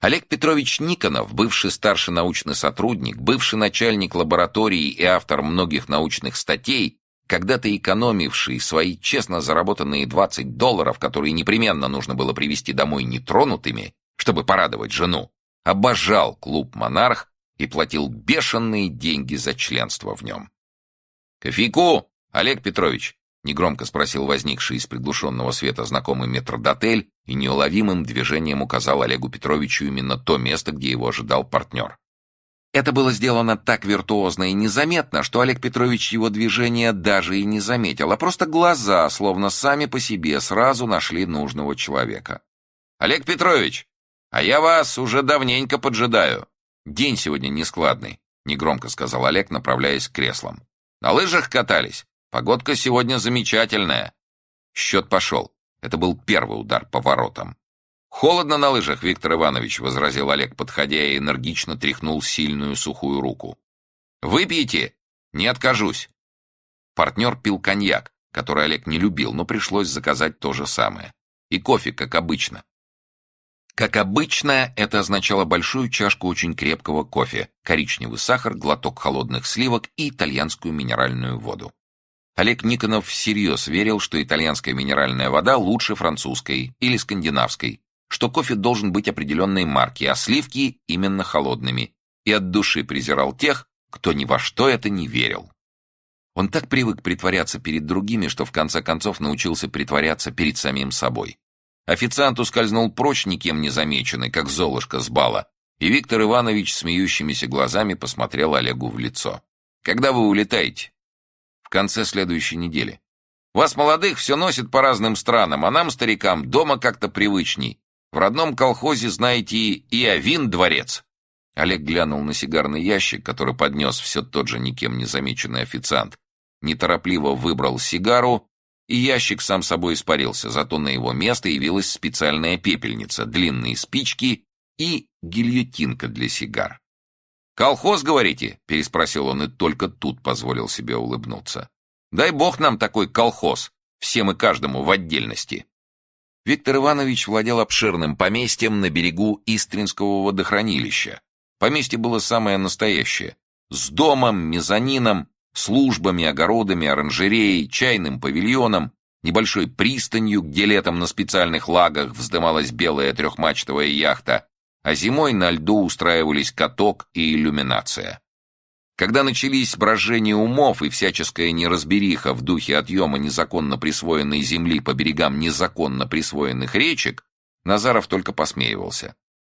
Олег Петрович Никонов, бывший старший научный сотрудник, бывший начальник лаборатории и автор многих научных статей, когда-то экономивший свои честно заработанные 20 долларов, которые непременно нужно было привезти домой нетронутыми, чтобы порадовать жену, обожал клуб «Монарх» и платил бешеные деньги за членство в нем. «Кофейку, Олег Петрович!» — негромко спросил возникший из приглушенного света знакомый метрдотель и неуловимым движением указал Олегу Петровичу именно то место, где его ожидал партнер. Это было сделано так виртуозно и незаметно, что Олег Петрович его движения даже и не заметил, а просто глаза, словно сами по себе, сразу нашли нужного человека. «Олег Петрович, а я вас уже давненько поджидаю. День сегодня нескладный», — негромко сказал Олег, направляясь к креслам. «На лыжах катались? Погодка сегодня замечательная». Счет пошел. Это был первый удар по воротам. «Холодно на лыжах, Виктор Иванович», — возразил Олег, подходя и энергично тряхнул сильную сухую руку. «Выпьете? Не откажусь». Партнер пил коньяк, который Олег не любил, но пришлось заказать то же самое. И кофе, как обычно. Как обычно, это означало большую чашку очень крепкого кофе, коричневый сахар, глоток холодных сливок и итальянскую минеральную воду. Олег Никонов всерьез верил, что итальянская минеральная вода лучше французской или скандинавской, что кофе должен быть определенной марки, а сливки именно холодными, и от души презирал тех, кто ни во что это не верил. Он так привык притворяться перед другими, что в конце концов научился притворяться перед самим собой. Официант ускользнул прочь, никем не замеченный, как золушка с бала, и Виктор Иванович смеющимися глазами посмотрел Олегу в лицо. «Когда вы улетаете?» «В конце следующей недели. Вас, молодых, все носит по разным странам, а нам, старикам, дома как-то привычней. В родном колхозе, знаете, и Авин дворец. Олег глянул на сигарный ящик, который поднес все тот же никем не замеченный официант. Неторопливо выбрал сигару, и ящик сам собой испарился, зато на его место явилась специальная пепельница, длинные спички и гильотинка для сигар. «Колхоз, говорите?» — переспросил он и только тут позволил себе улыбнуться. «Дай бог нам такой колхоз, всем и каждому в отдельности». Виктор Иванович владел обширным поместьем на берегу Истринского водохранилища. Поместье было самое настоящее. С домом, мезонином, службами, огородами, оранжереей, чайным павильоном, небольшой пристанью, где летом на специальных лагах вздымалась белая трехмачтовая яхта, а зимой на льду устраивались каток и иллюминация. Когда начались брожения умов и всяческая неразбериха в духе отъема незаконно присвоенной земли по берегам незаконно присвоенных речек, Назаров только посмеивался.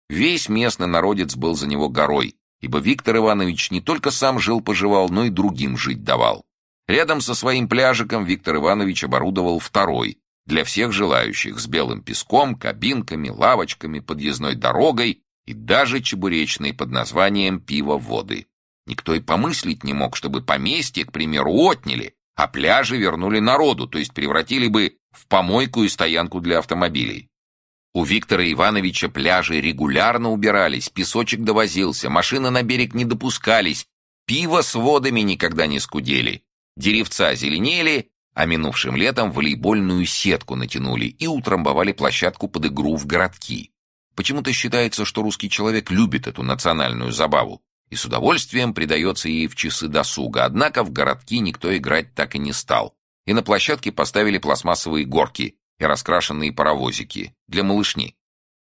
Весь местный народец был за него горой, ибо Виктор Иванович не только сам жил-поживал, но и другим жить давал. Рядом со своим пляжиком Виктор Иванович оборудовал второй, для всех желающих, с белым песком, кабинками, лавочками, подъездной дорогой и даже чебуречной под названием «Пиво-воды». Никто и помыслить не мог, чтобы поместье, к примеру, отняли, а пляжи вернули народу, то есть превратили бы в помойку и стоянку для автомобилей. У Виктора Ивановича пляжи регулярно убирались, песочек довозился, машины на берег не допускались, пиво с водами никогда не скудели, деревца зеленели, а минувшим летом волейбольную сетку натянули и утрамбовали площадку под игру в городки. Почему-то считается, что русский человек любит эту национальную забаву и с удовольствием предается ей в часы досуга, однако в городки никто играть так и не стал. И на площадке поставили пластмассовые горки и раскрашенные паровозики для малышни.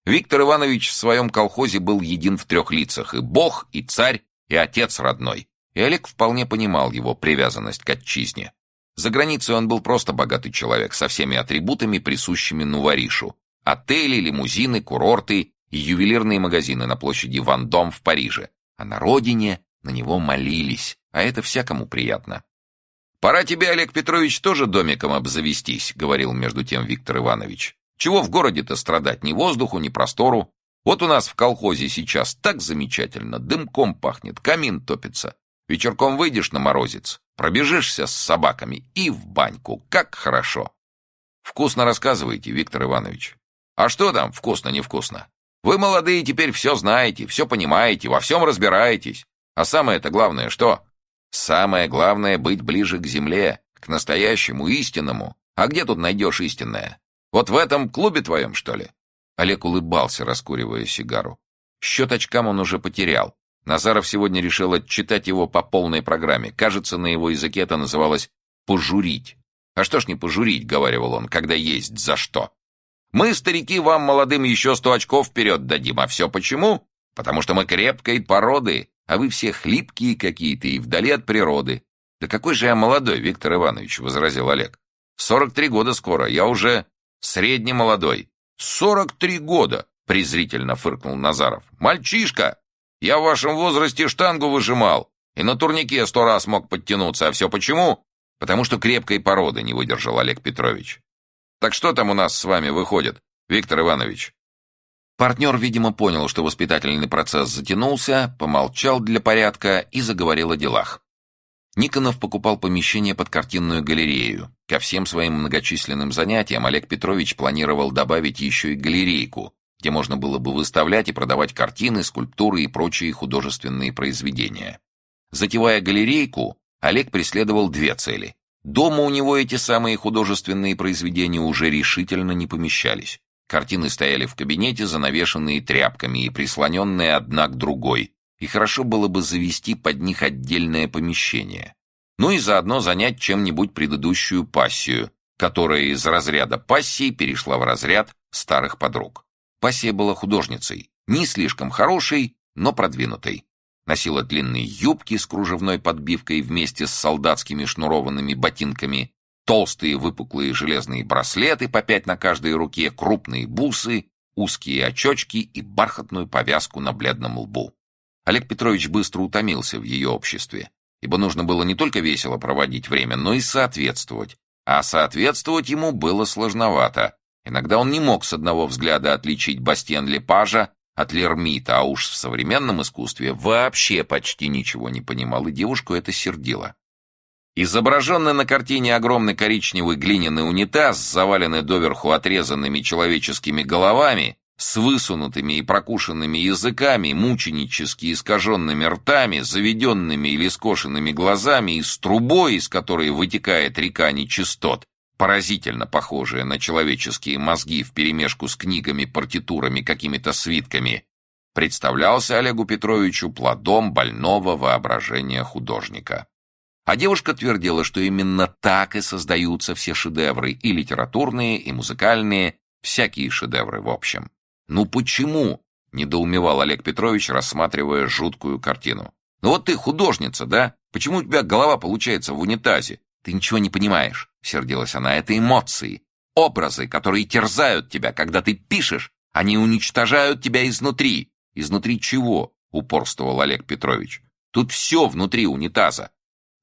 Виктор Иванович в своем колхозе был един в трех лицах, и бог, и царь, и отец родной. И Олег вполне понимал его привязанность к отчизне. За границей он был просто богатый человек, со всеми атрибутами, присущими Нуваришу. Отели, лимузины, курорты и ювелирные магазины на площади Вандом в Париже а на родине на него молились, а это всякому приятно. «Пора тебе, Олег Петрович, тоже домиком обзавестись», — говорил между тем Виктор Иванович. «Чего в городе-то страдать? Ни воздуху, ни простору. Вот у нас в колхозе сейчас так замечательно, дымком пахнет, камин топится. Вечерком выйдешь на морозец, пробежишься с собаками и в баньку. Как хорошо!» «Вкусно рассказываете, Виктор Иванович». «А что там вкусно-невкусно? Вы, молодые, теперь все знаете, все понимаете, во всем разбираетесь. А самое-то главное что? Самое главное — быть ближе к земле, к настоящему, истинному. А где тут найдешь истинное? Вот в этом клубе твоем, что ли?» Олег улыбался, раскуривая сигару. Счет очкам он уже потерял. Назаров сегодня решил отчитать его по полной программе. Кажется, на его языке это называлось «пожурить». «А что ж не пожурить», — говорил он, — «когда есть за что». «Мы, старики, вам, молодым, еще сто очков вперед дадим. А все почему? Потому что мы крепкой породы, а вы все хлипкие какие-то и вдали от природы». «Да какой же я молодой, Виктор Иванович», — возразил Олег. «Сорок три года скоро, я уже среднемолодой». «Сорок три года!» — презрительно фыркнул Назаров. «Мальчишка! Я в вашем возрасте штангу выжимал и на турнике сто раз мог подтянуться. А все почему? Потому что крепкой породы не выдержал Олег Петрович. Так что там у нас с вами выходит, Виктор Иванович?» Партнер, видимо, понял, что воспитательный процесс затянулся, помолчал для порядка и заговорил о делах. Никонов покупал помещение под картинную галерею. Ко всем своим многочисленным занятиям Олег Петрович планировал добавить еще и галерейку, где можно было бы выставлять и продавать картины, скульптуры и прочие художественные произведения. Затевая галерейку, Олег преследовал две цели. Дома у него эти самые художественные произведения уже решительно не помещались. Картины стояли в кабинете, занавешенные тряпками и прислоненные одна к другой, и хорошо было бы завести под них отдельное помещение. Ну и заодно занять чем-нибудь предыдущую пассию, которая из разряда пассии перешла в разряд старых подруг. Пассия была художницей, не слишком хорошей, но продвинутой. Носила длинные юбки с кружевной подбивкой вместе с солдатскими шнурованными ботинками, толстые выпуклые железные браслеты по пять на каждой руке, крупные бусы, узкие очечки и бархатную повязку на бледном лбу. Олег Петрович быстро утомился в ее обществе, ибо нужно было не только весело проводить время, но и соответствовать. А соответствовать ему было сложновато. Иногда он не мог с одного взгляда отличить Бастиен Лепажа от Лермита, а уж в современном искусстве вообще почти ничего не понимал, и девушку это сердило. Изображенный на картине огромный коричневый глиняный унитаз, заваленный доверху отрезанными человеческими головами, с высунутыми и прокушенными языками, мученически искаженными ртами, заведенными или скошенными глазами и с трубой, из которой вытекает река нечистот, поразительно похожая на человеческие мозги вперемешку с книгами, партитурами, какими-то свитками, представлялся Олегу Петровичу плодом больного воображения художника. А девушка твердила, что именно так и создаются все шедевры, и литературные, и музыкальные, всякие шедевры в общем. «Ну почему?» — недоумевал Олег Петрович, рассматривая жуткую картину. «Ну вот ты художница, да? Почему у тебя голова получается в унитазе? Ты ничего не понимаешь», — сердилась она. «Это эмоции, образы, которые терзают тебя, когда ты пишешь. Они уничтожают тебя изнутри». «Изнутри чего?» — упорствовал Олег Петрович. «Тут все внутри унитаза».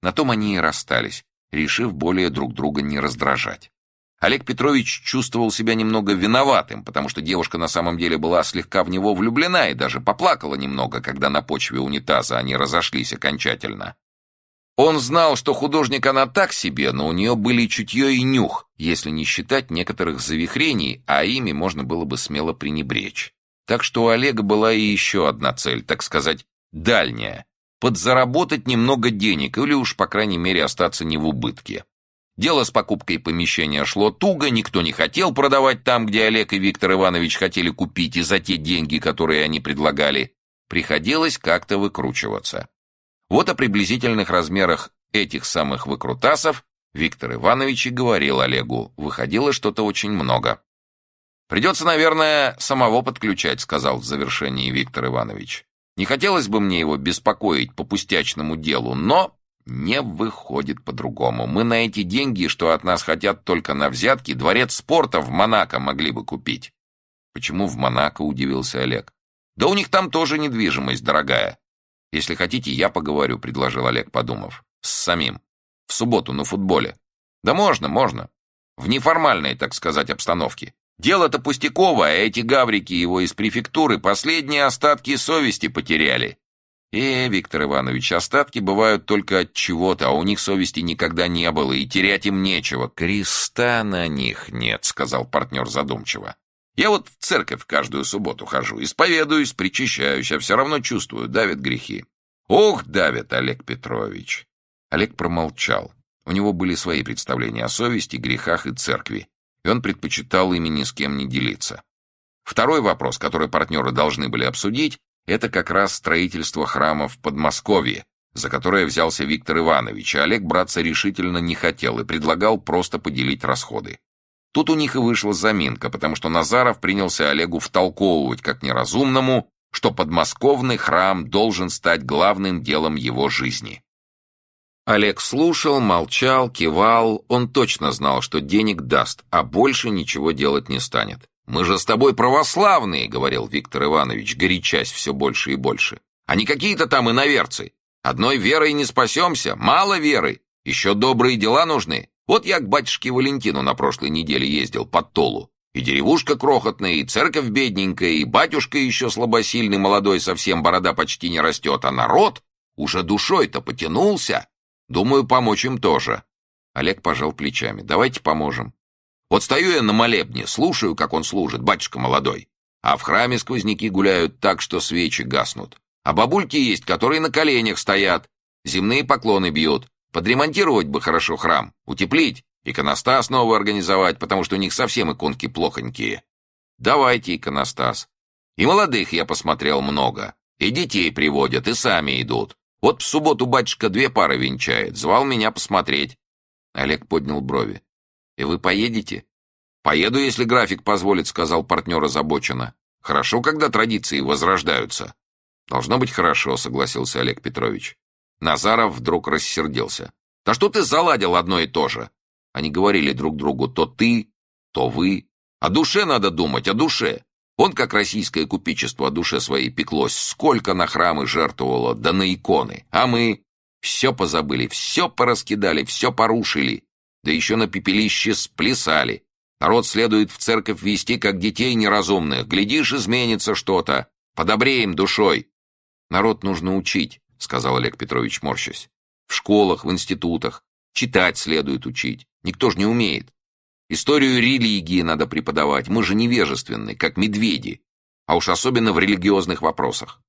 На том они и расстались, решив более друг друга не раздражать. Олег Петрович чувствовал себя немного виноватым, потому что девушка на самом деле была слегка в него влюблена и даже поплакала немного, когда на почве унитаза они разошлись окончательно. Он знал, что художник она так себе, но у нее были чутье и нюх, если не считать некоторых завихрений, а ими можно было бы смело пренебречь. Так что у Олега была и еще одна цель, так сказать, дальняя — подзаработать немного денег или уж, по крайней мере, остаться не в убытке. Дело с покупкой помещения шло туго, никто не хотел продавать там, где Олег и Виктор Иванович хотели купить, и за те деньги, которые они предлагали. Приходилось как-то выкручиваться. Вот о приблизительных размерах этих самых выкрутасов Виктор Иванович и говорил Олегу. Выходило что-то очень много. «Придется, наверное, самого подключать», — сказал в завершении Виктор Иванович. «Не хотелось бы мне его беспокоить по пустячному делу, но не выходит по-другому. Мы на эти деньги, что от нас хотят только на взятки, дворец спорта в Монако могли бы купить. Почему в Монако, удивился Олег. Да у них там тоже недвижимость дорогая. Если хотите, я поговорю, предложил Олег, подумав. С самим. В субботу на футболе. Да можно, можно. В неформальной, так сказать, обстановке. Дело-то пустяковое, а эти гаврики его из префектуры последние остатки совести потеряли. «Э, Виктор Иванович, остатки бывают только от чего-то, а у них совести никогда не было, и терять им нечего. Креста на них нет», — сказал партнер задумчиво. «Я вот в церковь каждую субботу хожу, исповедуюсь, причащаюсь, а все равно чувствую, давят грехи». «Ох, давят, Олег Петрович!» Олег промолчал. У него были свои представления о совести, грехах и церкви, и он предпочитал ими ни с кем не делиться. Второй вопрос, который партнеры должны были обсудить, Это как раз строительство храма в Подмосковье, за которое взялся Виктор Иванович, а Олег браться решительно не хотел и предлагал просто поделить расходы. Тут у них и вышла заминка, потому что Назаров принялся Олегу втолковывать как неразумному, что подмосковный храм должен стать главным делом его жизни. Олег слушал, молчал, кивал, он точно знал, что денег даст, а больше ничего делать не станет. «Мы же с тобой православные», — говорил Виктор Иванович, горячась все больше и больше. «А не какие-то там иноверцы. Одной верой не спасемся, мало веры. Еще добрые дела нужны. Вот я к батюшке Валентину на прошлой неделе ездил под Толу. И деревушка крохотная, и церковь бедненькая, и батюшка еще слабосильный, молодой, совсем борода почти не растет, а народ уже душой-то потянулся. Думаю, помочь им тоже. Олег пожал плечами. Давайте поможем. Вот стою я на молебне, слушаю, как он служит, батюшка молодой. А в храме сквозняки гуляют так, что свечи гаснут. А бабульки есть, которые на коленях стоят, земные поклоны бьют. Подремонтировать бы хорошо храм, утеплить, иконостас новый организовать, потому что у них совсем иконки плохонькие. Давайте иконостас. И молодых я посмотрел много, и детей приводят, и сами идут. Вот в субботу батюшка две пары венчает, звал меня посмотреть. Олег поднял брови. «И вы поедете?» «Поеду, если график позволит», — сказал партнер озабоченно. «Хорошо, когда традиции возрождаются». «Должно быть хорошо», — согласился Олег Петрович. Назаров вдруг рассердился. «Да что ты заладил одно и то же?» Они говорили друг другу то ты, то вы. О душе надо думать, о душе. Он, как российское купечество, о душе своей пеклось. Сколько на храмы жертвовало, да на иконы. А мы все позабыли, все пораскидали, все порушили. Да еще на пепелище сплясали. Народ следует в церковь вести, как детей неразумных. Глядишь, изменится что-то. Подобреем душой. «Народ нужно учить», — сказал Олег Петрович, морщась. «В школах, в институтах. Читать следует учить. Никто же не умеет. Историю религии надо преподавать. Мы же невежественны, как медведи. А уж особенно в религиозных вопросах.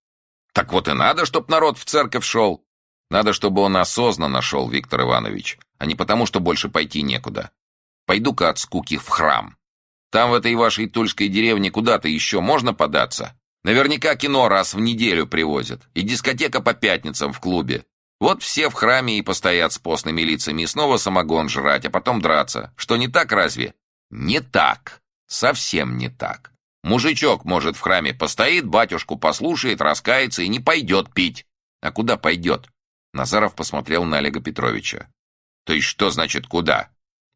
Так вот и надо, чтоб народ в церковь шел. Надо, чтобы он осознанно шел, Виктор Иванович, а не потому, что больше пойти некуда. Пойду-ка от скуки в храм. Там, в этой вашей тульской деревне, куда-то еще можно податься? Наверняка кино раз в неделю привозят. И дискотека по пятницам в клубе. Вот все в храме и постоят с постными лицами и снова самогон жрать, а потом драться. Что не так разве? Не так. Совсем не так. Мужичок, может, в храме постоит, батюшку послушает, раскается и не пойдет пить. А куда пойдет? Назаров посмотрел на Олега Петровича. То есть что значит куда?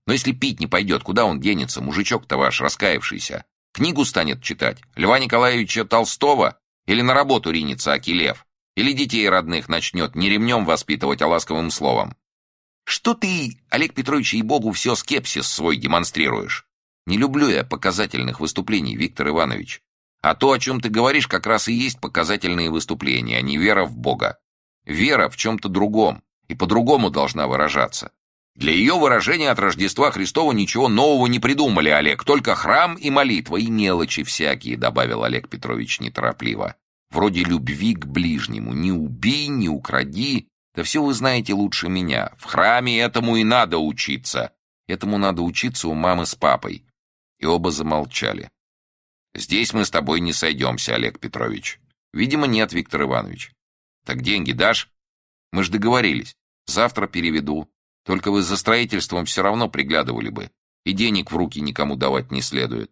Но если пить не пойдет, куда он денется, мужичок-то ваш раскаявшийся? Книгу станет читать? Льва Николаевича Толстого? Или на работу ринется Акилев? Или детей родных начнет не ремнем воспитывать, а ласковым словом? Что ты, Олег Петрович, и богу все скепсис свой демонстрируешь? Не люблю я показательных выступлений, Виктор Иванович. А то, о чем ты говоришь, как раз и есть показательные выступления, а не вера в Бога. Вера в чем-то другом, и по-другому должна выражаться. Для ее выражения от Рождества Христова ничего нового не придумали, Олег, только храм и молитва, и мелочи всякие, добавил Олег Петрович неторопливо. Вроде любви к ближнему. Не убей, не укради. Да все вы знаете лучше меня. В храме этому и надо учиться. Этому надо учиться у мамы с папой. И оба замолчали. Здесь мы с тобой не сойдемся, Олег Петрович. Видимо, нет, Виктор Иванович. Так деньги дашь? Мы ж договорились. Завтра переведу. Только вы за строительством все равно приглядывали бы, и денег в руки никому давать не следует.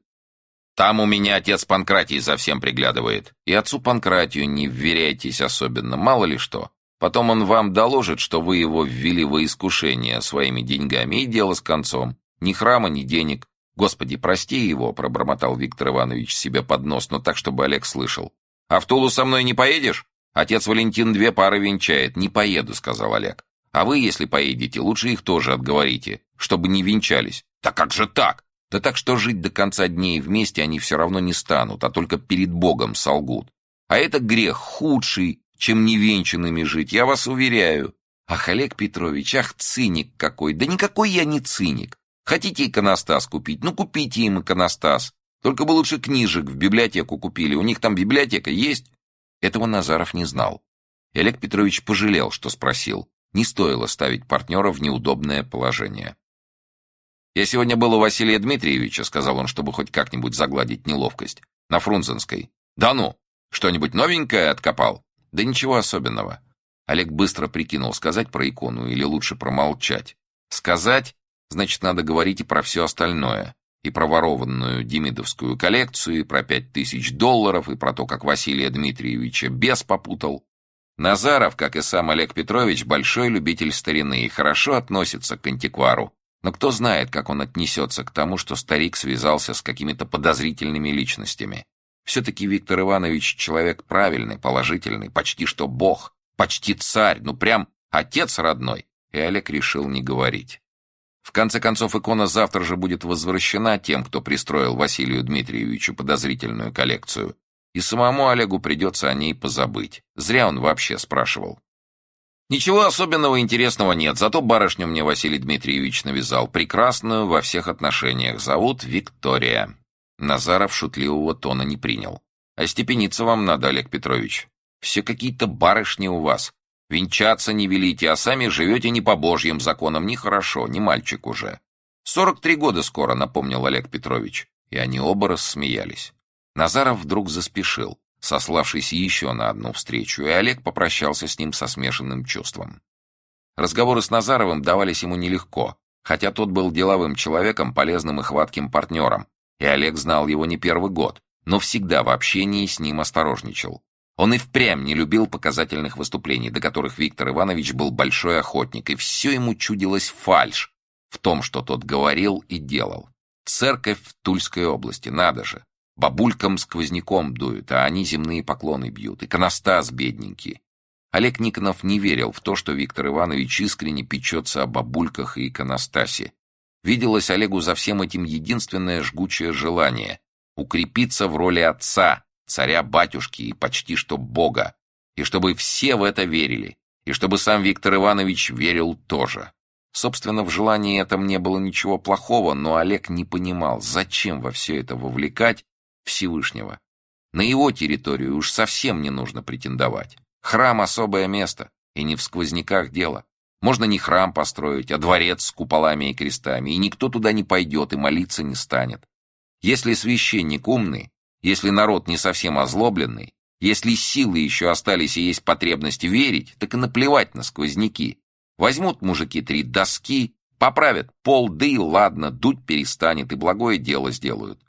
Там у меня отец Панкратий за всем приглядывает. И отцу Панкратию не вверяйтесь особенно, мало ли что. Потом он вам доложит, что вы его ввели во искушение своими деньгами, и дело с концом. Ни храма, ни денег. Господи, прости его, пробормотал Виктор Иванович себе под нос, но так, чтобы Олег слышал. А в Тулу со мной не поедешь? Отец Валентин две пары венчает. Не поеду, сказал Олег. А вы, если поедете, лучше их тоже отговорите, чтобы не венчались. Да как же так? Да так что жить до конца дней вместе они все равно не станут, а только перед Богом солгут. А это грех худший, чем невенчанными жить, я вас уверяю. Ах, Олег Петрович, ах, циник какой! Да никакой я не циник. Хотите иконостас купить? Ну, купите им иконостас. Только бы лучше книжек в библиотеку купили. У них там библиотека есть? Этого Назаров не знал. И Олег Петрович пожалел, что спросил. Не стоило ставить партнера в неудобное положение. «Я сегодня был у Василия Дмитриевича», — сказал он, чтобы хоть как-нибудь загладить неловкость. «На Фрунзенской». «Да ну! Что-нибудь новенькое откопал? Да ничего особенного. Олег быстро прикинул, сказать про икону или лучше промолчать. Сказать, значит, надо говорить и про все остальное. И про ворованную Демидовскую коллекцию, и про пять тысяч долларов, и про то, как Василия Дмитриевича бес попутал. Назаров, как и сам Олег Петрович, большой любитель старины и хорошо относится к антиквару. Но кто знает, как он отнесется к тому, что старик связался с какими-то подозрительными личностями. Все-таки Виктор Иванович человек правильный, положительный, почти что бог, почти царь, ну прям отец родной. И Олег решил не говорить. В конце концов, икона завтра же будет возвращена тем, кто пристроил Василию Дмитриевичу подозрительную коллекцию. И самому Олегу придется о ней позабыть. Зря он вообще спрашивал. Ничего особенного интересного нет, зато барышню мне Василий Дмитриевич навязал. Прекрасную во всех отношениях. Зовут Виктория. Назаров шутливого тона не принял. «Остепениться вам надо, Олег Петрович. Все какие-то барышни у вас. Венчаться не велите, а сами живете не по божьим законам, нехорошо, не мальчик уже. Сорок три года скоро, напомнил Олег Петрович. И они оба рассмеялись. Назаров вдруг заспешил, сославшись еще на одну встречу, и Олег попрощался с ним со смешанным чувством. Разговоры с Назаровым давались ему нелегко, хотя тот был деловым человеком, полезным и хватким партнером, и Олег знал его не первый год, но всегда в общении с ним осторожничал. Он и впрямь не любил показательных выступлений, до которых Виктор Иванович был большой охотник, и все ему чудилось фальшь в том, что тот говорил и делал. Церковь в Тульской области, надо же. Бабулькам сквозняком дуют, а они земные поклоны бьют. Иконостас бедненький. Олег Никонов не верил в то, что Виктор Иванович искренне печется о бабульках и иконостасе. Виделось Олегу за всем этим единственное жгучее желание — укрепиться в роли отца, царя-батюшки и почти что бога, и чтобы все в это верили, и чтобы сам Виктор Иванович верил тоже. Собственно, в желании этом не было ничего плохого, но Олег не понимал, зачем во все это вовлекать Всевышнего. На его территорию уж совсем не нужно претендовать. Храм — особое место, и не в сквозняках дело. Можно не храм построить, а дворец с куполами и крестами, и никто туда не пойдет и молиться не станет. Если священник умный, если народ не совсем озлобленный, если силы еще остались и есть потребность верить, так и наплевать на сквозняки. Возьмут мужики три доски, поправят пол, да и ладно, дуть перестанет и благое дело сделают.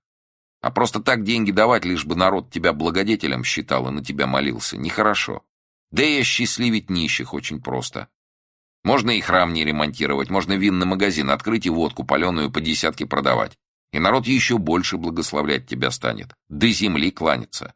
А просто так деньги давать, лишь бы народ тебя благодетелем считал и на тебя молился, нехорошо. Да и осчастливить нищих очень просто. Можно и храм не ремонтировать, можно винный магазин открыть и водку паленую по десятке продавать. И народ еще больше благословлять тебя станет. До земли кланяться.